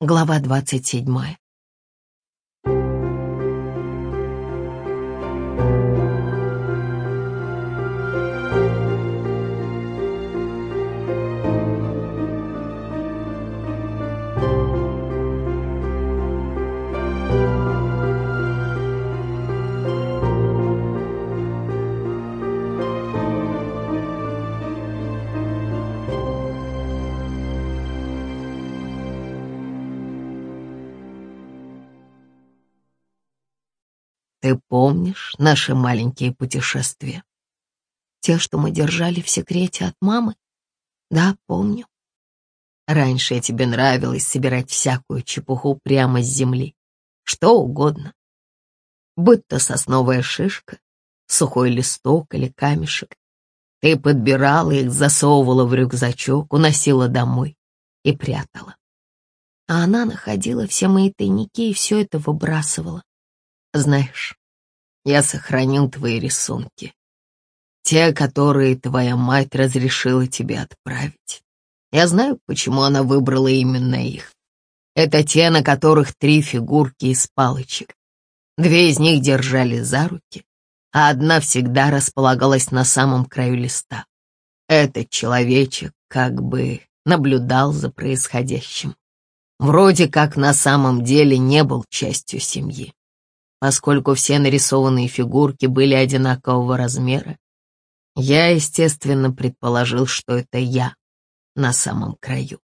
Глава 27. Ты помнишь наши маленькие путешествия? Те, что мы держали в секрете от мамы? Да, помню. Раньше тебе нравилось собирать всякую чепуху прямо с земли. Что угодно. Будь то сосновая шишка, сухой листок или камешек. Ты подбирала их, засовывала в рюкзачок, уносила домой и прятала. А она находила все мои тайники и все это выбрасывала. Знаешь, я сохранил твои рисунки. Те, которые твоя мать разрешила тебе отправить. Я знаю, почему она выбрала именно их. Это те, на которых три фигурки из палочек. Две из них держали за руки, а одна всегда располагалась на самом краю листа. Этот человечек как бы наблюдал за происходящим. Вроде как на самом деле не был частью семьи. Поскольку все нарисованные фигурки были одинакового размера, я, естественно, предположил, что это я на самом краю.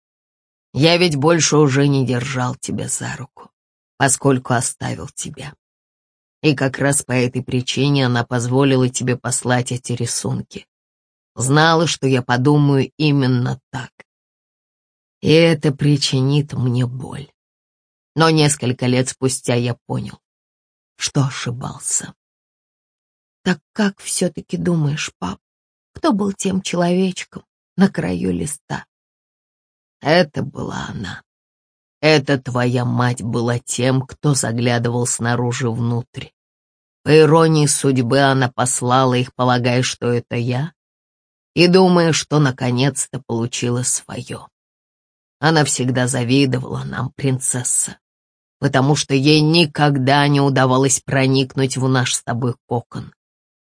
Я ведь больше уже не держал тебя за руку, поскольку оставил тебя. И как раз по этой причине она позволила тебе послать эти рисунки. Знала, что я подумаю именно так. И это причинит мне боль. Но несколько лет спустя я понял, что ошибался. Так как все-таки думаешь, пап, кто был тем человечком на краю листа? Это была она. Это твоя мать была тем, кто заглядывал снаружи внутрь. По иронии судьбы она послала их, полагая, что это я, и думая, что наконец-то получила свое. Она всегда завидовала нам, принцесса потому что ей никогда не удавалось проникнуть в наш с тобой кокон,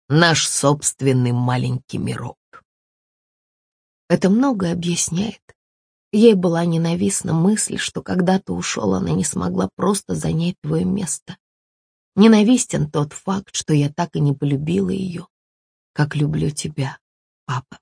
наш собственный маленький мирок. Это многое объясняет. Ей была ненавистна мысль, что когда ты ушел, она не смогла просто занять твое место. Ненавистен тот факт, что я так и не полюбила ее, как люблю тебя, папа.